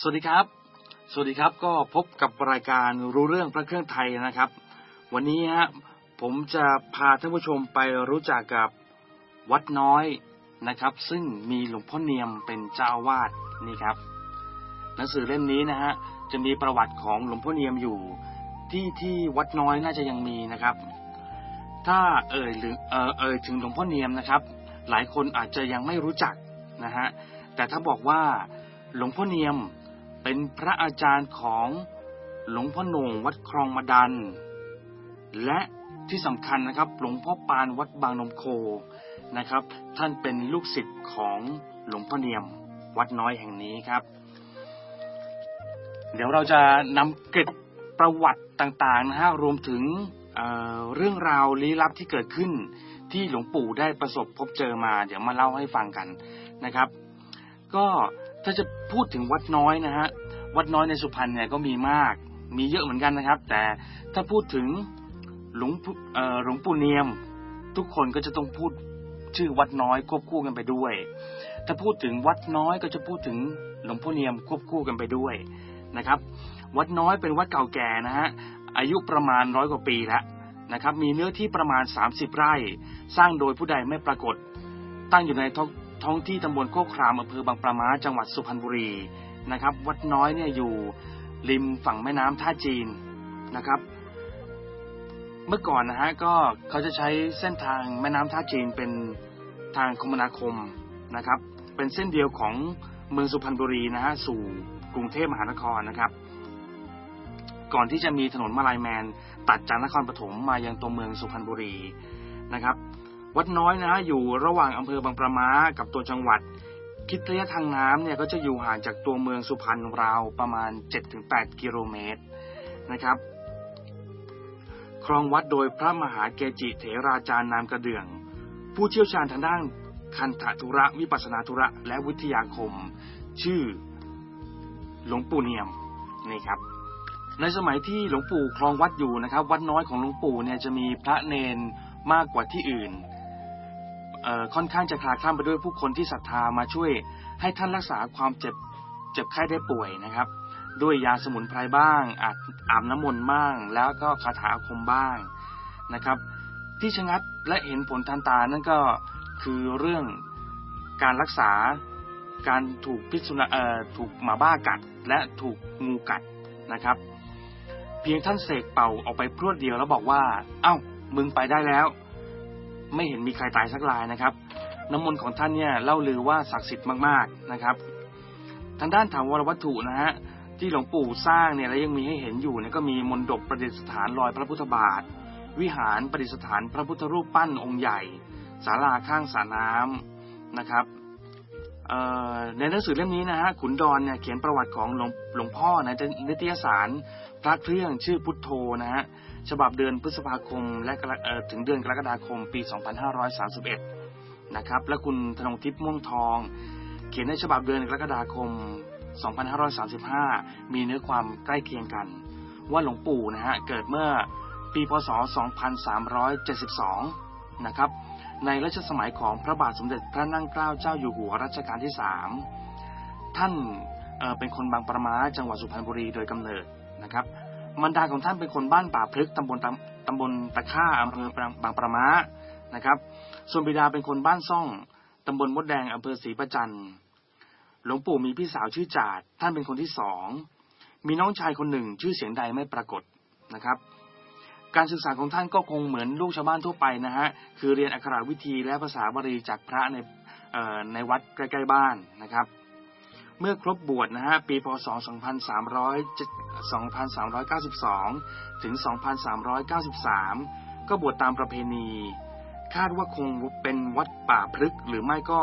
สวัสดีครับ สวัสดีครับก็พบกับรายการรู้เรื่องพระเครื่องไทยนะครับ วันนี้ฮะผมจะพาท่านผู้ชมไปรู้จักกับวัดน้อยนะครับ ซึ่งมีหลวงพ่อเนียมเป็นเจ้าวาสนี่ครับ หนังสือเล่มนี้นะฮะจะมีประวัติของหลวงพ่อเนียมอยู่ ที่ที่วัดน้อยน่าจะยังมีนะครับ ถ้าเอ่ยหรือเอ่อเอ่ยถึงหลวงพ่อเนียมนะครับ หลายคนอาจจะยังไม่รู้จักนะฮะแต่ถ้าบอกว่าหลวงพ่อเนียม เป็นพระอาจารย์ของหลวงพ่อโหน่งวัดคลองมาดัน และที่สำคัญนะครับหลวงพ่อปานวัดบางนมโคนะครับ ท่านเป็นลูกศิษย์ของหลวงพ่อเนียมวัดน้อยแห่งนี้ครับ เดี๋ยวเราจะนำเกร็ดประวัติต่างๆนะฮะรวมถึงเเรื่องราวลี้ลับที่เกิดขึ้น ที่หลวงปู่ได้ประสบพบเจอมา เดี๋ยวมาเล่าให้ฟังกันนะครับ ก็ ถ้าจะพูดถึงวัดน้อยนะฮะวัดน้อยในสุพรรณเนี่ยก็มีมาก มีเยอะเหมือนกันนะครับ แต่ถ้าพูดถึงหลวงหลวงปู่เนียม ทุกคนก็จะต้องพูดชื่อวัดน้อยควบคู่กันไปด้วย ถ้าพูดถึงวัดน้อยก็จะพูดถึงหลวงพ่อเนียมควบคู่กันไปด้วยนะครับ วัดน้อยเป็นวัดเก่าแก่นะฮะอายุประมาณร้อยกว่าปีแล้วนะครับ มีเนื้อที่ประมาณ 30 ไร่ สร้างโดยผู้ใดไม่ปรากฏ ตั้งอยู่ใน ท้องที่ตำบลโคกครามอำเภอบางปะมาจังหวัดสุพรรณบุรีนะครับ วัดน้อยเนี่ยอยู่ริมฝั่งแม่น้ำท่าจีนนะครับ เมื่อก่อนนะฮะก็เขาจะใช้เส้นทางแม่น้ำท่าจีนเป็นทางคมนาคมนะครับ เป็นเส้นเดียวของเมืองสุพรรณบุรีนะฮะสู่กรุงเทพมหานครนะครับ ก่อนที่จะมีถนนมาลายแมน ตัดจากนครปฐมมายังตัวเมืองสุพรรณบุรีนะครับ วัดน้อยนะอยู่ระหว่างอำเภอบางประมากับตัวจังหวัด คิดระยะทางน้ำเนี่ยก็จะอยู่ห่างจากตัวเมืองสุพรรณราวประมาณ 7-8 กิโลเมตรนะครับ ครองวัดโดยพระมหาเกจิเถราจารย์นามกระเดื่อง ผู้เชี่ยวชาญทางด้านคันธทุระวิปัสนาธุระและวิทยาคม ชื่อหลวงปู่เนียมนี่ครับ ในสมัยที่หลวงปู่ครองวัดอยู่นะครับ วัดน้อยของหลวงปู่เนี่ยจะมีพระเนนมากกว่าที่อื่น ค่อนข้างจะคลาคล่ำไปด้วยผู้คนที่ศรัทธามาช่วยให้ท่านรักษาความเจ็บเจ็บไข้ได้ป่วยนะครับ ด้วยยาสมุนไพรบ้างอาบอาบน้ำมนต์บ้าง แล้วก็คาถาอาคมบ้างนะครับ ที่ชะงัดและเห็นผลทันตานั่นก็คือเรื่องการรักษาการถูกพิษสุนัขถูกหมาบ้ากัด และถูกงูกัดนะครับ เพียงท่านเสกเป่าออกไปพรวดเดียวแล้วบอกว่า เอา้ามึงไปได้แล้ว ไม่เห็นมีใครตายสักรายนะครับ น้ำมนต์ของท่านเนี่ยเล่าลือว่าศักดิ์สิทธิ์มากๆนะครับ ทางด้านถาวรวัตถุนะฮะที่หลวงปู่สร้างเนี่ยและยังมีให้เห็นอยู่เนี่ยก็มีมนดบประดิษฐานลอยพระพุทธบาท วิหารประดิษฐานพระพุทธรูปปั้นองค์ใหญ่ศาลาข้างสระน้ำนะครับในหนังสือเล่มนี้นะฮะขุนดอนเนี่ยเขียนประวัติของหลวงงพ่อในนิตยสารพระเครื่องชื่อพุทโธนะฮะ ฉบับเดือนพฤษภาคมและถึงเดือนกรกฎาคมปี 2531 นะครับ และคุณธนงทิพย์ม่วงทอง เขียนในฉบับเดือนกรกฎาคม 2535 มีเนื้อความใกล้เคียงกัน ว่าหลวงปู่นะฮะเกิดเมื่อปีพศ 2372 นะครับในรัชสมัยของพระบาทสมเด็จพระนั่งเกล้าเจ้าอยู่หัวรัชกาลที่3ท่านเเป็นคนบางประมาจังหวัดสุพรรณบุรีโดยกำเนิดนะครับ มันดาของท่านเป็นคนบ้านป่าพลึกตำบลตำบลตะค่าอำเภอบางประมานะครับ ส่วนบิดาเป็นคนบ้านซ่องตำบลมดแดงอำเภอศรีประจันหลวงปู่มีพี่สาวชื่อจาดท่านเป็นคนที่สองมีน้องชายคนหนึ่งชื่อเสียงใดไม่ปรากฏนะครับ การศึกษาของท่านก็คงเหมือนลูกชาวบ้านทั่วไปนะฮะคือเรียนอักขรวิธีและภาษาบาลีจากพระในในวัดใกล้ๆบ้านนะครับ เมื่อครบบวชนะฮะปีพศ 2392 ถึง 2393 ก็บวชตามประเพณี คาดว่าคงเป็นวัดป่าพฤกหรือไม่ก็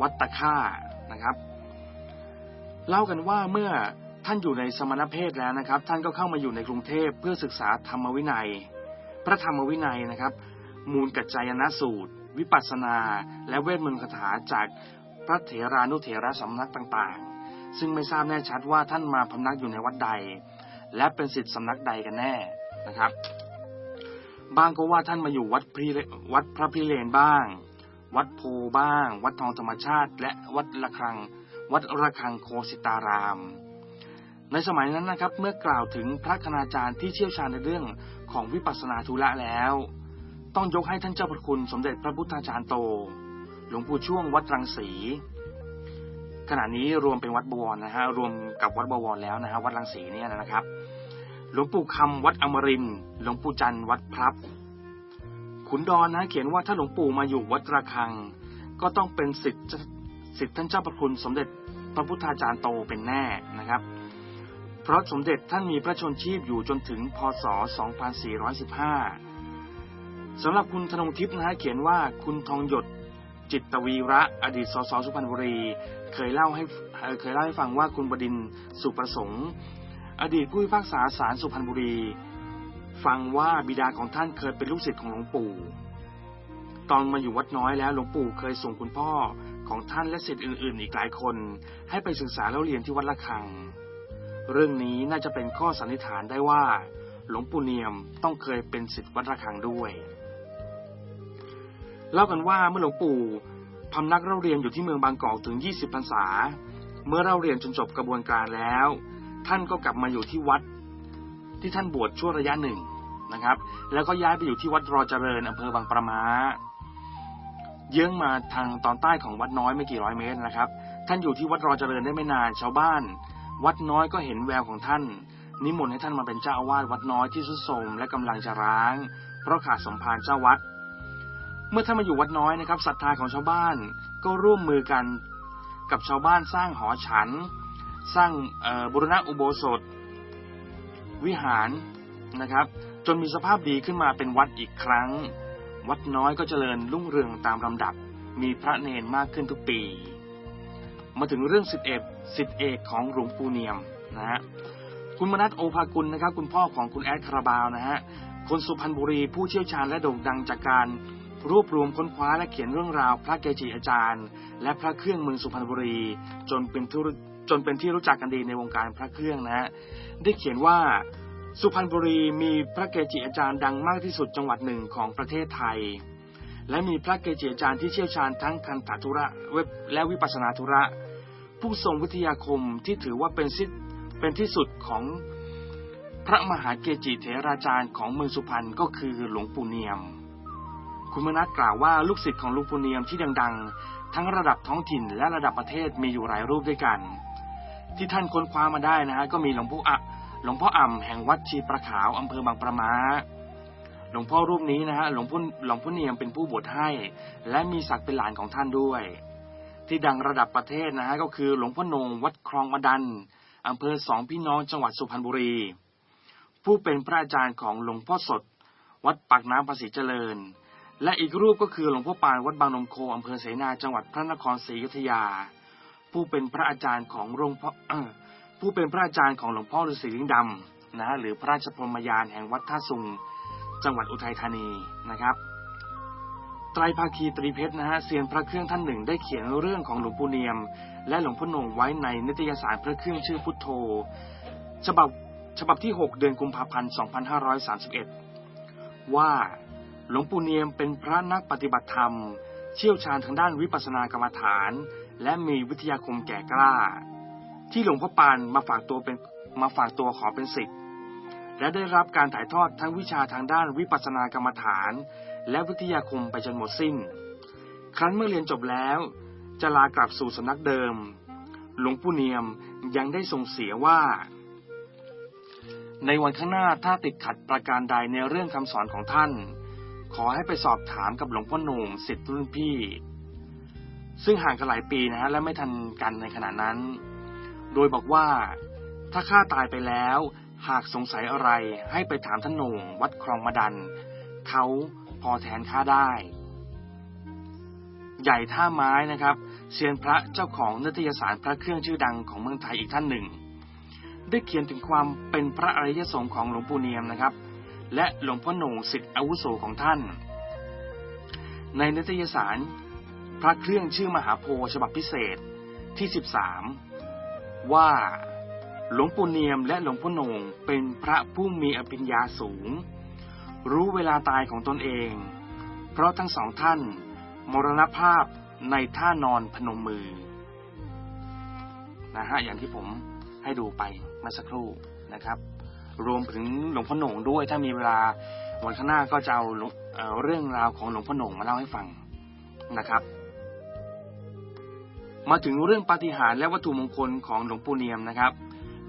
วัดตะค่านะครับ เล่ากันว่าเมื่อท่านอยู่ในสมณเพศแล้วนะครับ ท่านก็เข้ามาอยู่ในกรุงเทพเพื่อศึกษาธรรมวินัย พระธรรมวินัยนะครับ มูลกัจจายนสูตร วิปัสสนา และเวทมนต์คาถาจาก พระเถรานุเถระสำนักต่างๆ ซึ่งไม่ทราบแน่ชัดว่าท่านมาพำนักอยู่ในวัดใด และเป็นสิทธิสำนักใดกันแน่นะครับ บางก็ว่าท่านมาอยู่วัดพวัดพระพิเรนบ้าง วัดโพบ้าง วัดทองธรรมชาติ และวัดระฆัง วัดระฆังโคสิตาราม ในสมัยนั้นนะครับ เมื่อกล่าวถึงพระคณาจารย์ที่เชี่ยวชาญในเรื่องของวิปัสสนาธุระแล้ว ต้องยกให้ท่านเจ้าพระคุณสมเด็จพระพุทธาจารย์โต ลวงปู่ช่วงวัดรังสีขณะนี้รวมเป็นวัดบวรนะฮะรวมกับวัดบวรแล้วนะฮะวัดรังสีเนี่ยนะครับหลวงปู่คำวัดอมรินหลวงปู่จันทร์วัดพลับ ขุนดอนนะเขียนว่าถ้าหลวงปู่มาอยู่วัดระฆัง ก็ต้องเป็นสิทธิ์สิทธิ์ท่านเจ้าพระคุณสมเด็จพระพุทธาจารย์โตเป็นแน่นะครับ เพราะสมเด็จท่านมีพระชนชีพอยู่จนถึงพศ 2415สำหรับคุณธนงทิพย์นะฮะเขียนว่าคุณทองหยด จิตวีระอดีตสสสุพรรณบุรี เคยเล่าให้เคยเล่าให้ฟังว่าคุณบดินสุประสงค์ อดีตผู้พิพากษาศาลสุพรรณบุรี ฟังว่าบิดาของท่านเคยเป็นลูกศิษย์ของหลวงปู่ ตอนมาอยู่วัดน้อยแล้วหลวงปู่เคยส่งคุณพ่อของท่านและศิษย์อื่น ๆ อีกหลายคน ให้ไปศึกษาแล้วเรียนที่วัดละคัง เรื่องนี้น่าจะเป็นข้อสันนิษฐานได้ว่า หลวงปู่เนียมต้องเคยเป็นศิษย์วัดระฆังด้วย เล่ากันว่าเมื่อหลวงปู่พำนักเล่าเรียนอยู่ที่เมืองบางกอกถึง 20พรรษา เมื่อเล่าเรียนจนจบกระบวนการแล้ว ท่านก็กลับมาอยู่ที่วัด ที่ท่านบวชชั่วระยะหนึ่งนะครับ แล้วก็ย้ายไปอยู่ที่วัดรอเจริญอำเภอบางประมาเยื้องมาทางตอนใต้ของวัดน้อยไม่กี่ร้อยเมตรนะครับ ท่านอยู่ที่วัดรอเจริญได้ไม่นานชาวบ้าน วัดน้อยก็เห็นแววของท่าน นิมนต์ให้ท่านมาเป็นเจ้าอาวาสวัดน้อยที่สุดโทรมและกำลังจะร้าง เพราะขาดสมภารเจ้าวัด มื่อท่านมาอยู่วัดน้อยนะครับศรัทธาของชาวบ้านก็ร่วมมือกันกับชาวบ้านสร้างหอฉัน สร้างบุรณะอุโบสถ วิหารนะครับ จนมีสภาพดีขึ้นมาเป็นวัดอีกครั้ง วัดน้อยก็เจริญรุ่งเรืองตามลำดับ มีพระเนนมากขึ้นทุกปี มาถึงเรื่องสิทธิเอกสิทธิเอกของหลวงปู่เนียมนะฮะคุณมนัทโอภากุลนะครับ คุณพ่อของคุณแอดคาราบาวนะฮะคนสุพรรณบุรีผู้เชี่ยวชาญและโด่งดังจากการ รวบรวมค้นคว้าและเขียนเรื่องราวพระเกจิอาจารย์ และพระเครื่องเมืองสุพรรณบุรี จนเป็นที่จนเป็นที่รู้จักกันดีในวงการพระเครื่องนะฮะได้เขียนว่าสุพรรณบุรีมีพระเกจิอาจารย์ดังมากที่สุดจังหวัดหนึ่งของประเทศไทย และมีพระเกจิอาจารย์ที่เชี่ยวชาญทั้งคันธทุระและวิปัสนาธุระ ผู้ทรงวิทยาคมที่ถือว่าเป็นสิเป็นที่สุดของพระมหาเกจิเถราจารย์ของเมืองสุพรรณก็คือหลวงปู่เนียม คุณมนัสกล่าวว่าลูกศิษย์ของหลวงปู่เนียมที่ดังๆ ทั้งระดับท้องถิ่นและระดับประเทศมีอยู่หลายรูปด้วยกัน ที่ท่านค้นคว้ามาได้นะฮะก็มีหลวงพ่ออะหลวงพ่ออ่ำแห่งวัดชีประขาวอำเภอบางประมาหลวงพ่อรูปนี้นะฮะหลวงพ่อหลวงพ่อเนียมเป็นผู้บวชให้ และมีศักดิ์เป็นหลานของท่านด้วย ที่ดังระดับประเทศนะฮะก็คือหลวงพ่อนงวัดคลองมะดันอำเภอสองพี่น้องจังหวัดสุพรรณบุรี ผู้เป็นพระอาจารย์ของหลวงพ่อสด วัดปากน้ำภาษีเจริญ และอีกรูปก็คือหลวงพ่อปานวัดบางนมโคอำเภอเสนาจังหวัดพระนครศรีอยุธยา ผู้เป็นพระอาจารย์ของหลวงพ่อผู้เป็นพระอาจารย์ของหลวงพ่อฤาษีลิงดำนะหรือพระราชพรมยานแห่งวัดท่าสุง จังหวัดอุทัยธานีนะครับไตรภาคีตรีเพชรนะฮะเซียนพระเครื่องท่านหนึ่งได้เขียนเรื่องของหลวงปู่เนียม และหลวงพ่อหนงไว้ในนิตยสารพระเครื่องชื่อพุทโธ ฉบับฉบับที่ 6 เดือนกุมภาพันธ์ 2531 ว่า หลวงปู่เนียมเป็นพระนักปฏิบัติธรรม เชี่ยวชาญทางด้านวิปัสสนากรรมฐาน และมีวิทยาคมแก่กล้า ที่หลวงพ่อปานมาฝากตัวเป็นมาฝากตัวขอเป็นศิษย์และได้รับการถ่ายทอดทั้งวิชาทางด้านวิปัสสนากรรมฐาน และวิทยาคมไปจนหมดสิ้น ครั้นเมื่อเรียนจบแล้ว จะลากลับสู่สำนักเดิม หลวงปู่เนียมยังได้ทรงเสียว่า ในวันข้างหน้าถ้าติดขัดประการใดในเรื่องคำสอนของท่าน ขอให้ไปสอบถามกับหลวงพ่อหนุ่มสิทธิ์รุ่นพี่ ซึ่งห่างกันหลายปีนะฮะและไม่ทันกันในขณะนั้น โดยบอกว่าถ้าข้าตายไปแล้ว หากสงสัยอะไรให้ไปถามท่านหนุ่มวัดคลองมาดัน เขาพอแทนข้าได้ ใหญ่ท่าไม้นะครับเซียนพระเจ้าของนิตยสารพระเครื่องชื่อดังของเมืองไทยอีกท่านหนึ่ง ได้เขียนถึงความเป็นพระอริยสงฆ์ของหลวงปู่เนียมนะครับ และหลวงพ่อหนุ่มสิทธิอาวุโสของท่าน ในนิตยสาร พระเครื่องชื่อมหาโพฉบับพิเศษที่ 13 ว่าหลวงปู่เนียมและหลวงพ่อหนงเป็นพระผู้มีอภิญญาสูง รู้เวลาตายของตนเอง เพราะทั้งสองท่าน มรณภาพในท่านอนพนมมือนะฮะอย่างที่ผมให้ดูไปเมื่อสักครู่นะครับ รวมถึงหลวงพ่อหนงด้วย ถ้ามีเวลาวันข้างหน้าก็จะเอาเรื่องราวของหลวงพ่อหนงมาเล่าให้ฟังนะครับ มาถึงเรื่องปาฏิหาริย์และวัตถุมงคลของหลวงปู่เนียมนะครับ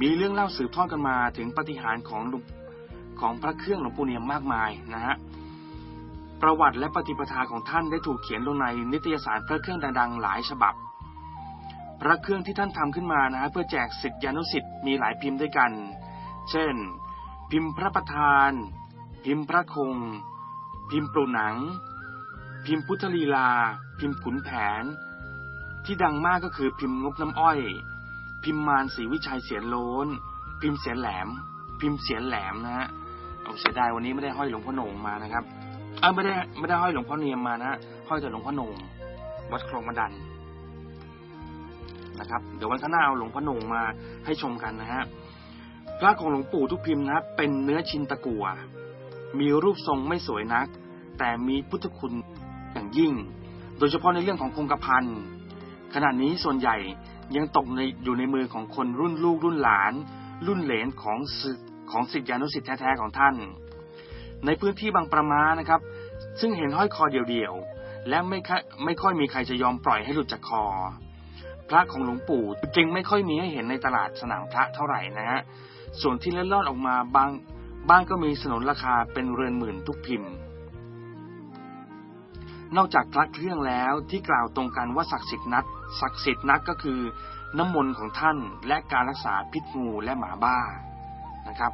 มีเรื่องเล่าสืบทอดกันมาถึงปาฏิหาริย์ของของพระเครื่องหลวงปู่เนียมมากมายนะฮะประวัติและปฏิปทาของท่านได้ถูกเขียนลงในนิตยสารพระเครื่องดังๆหลายฉบับ พระเครื่องที่ท่านทำขึ้นมานะฮะเพื่อแจกสิทธิานุสิทธิ์มีหลายพิมพ์ด้วยกัน เช่น พิมพ์พระประธาน พิมพ์พระคง พิมพ์ปรุหนัง พิมพ์พุทธลีลา พิมพ์ขุนแผน ที่ดังมากก็คือพิมพ์งบน้ำอ้อย พิมพ์มารศรีวิชัยเสียนโลนพิมพ์เสียนแหลม พิมพ์เสียนแหลมนะฮะเอาเสียดายวันนี้ไม่ได้ห้อยหลวงพ่อโหนงมานะครับเออไม่ได้ไม่ได้ห้อยหลวงพ่อเนียมมานะห้อยแต่หลวงพ่อโหนงวัดคลองมะดันนะครับ เดี๋ยววันข้างหน้าเอาหลวงพ่อโหนงมาให้ชมกันนะฮะ พระของหลวงปู่ทุกพิมพ์นะเป็นเนื้อชินตะกัว มีรูปทรงไม่สวยนัก แต่มีพุทธคุณอย่างยิ่ง โดยเฉพาะในเรื่องของคงกระพันขณะนี้ส่วนใหญ่ยังตกในอยู่ในมือของคนรุ่นลูกรุ่นหลาน รุ่นเหลนของของสิทธิานุสิทธิแท้ๆของท่าน ในพื้นที่บางประมานะครับ ซึ่งเห็นห้อยคอเดียวๆและไม่ไม่ค่อยมีใครจะยอมปล่อยให้หลุดจากคอ พระของหลวงปู่จึงไม่ค่อยมีให้เห็นในตลาดสนามพระเท่าไหร่นะฮะ ส่วนที่เล็ดลอดออกมาบางบ้างก็มีสนนราคาเป็นเรือนหมื่นทุกพิมพ์ นอกจากพระเครื่องแล้วที่กล่าวตรงกันว่าศักดิ์สิทธิ์นักศักดิ์สิทธิ์นักก็คือ น้ำมนต์ของท่านและการรักษาพิษงูและหมาบ้านะครับ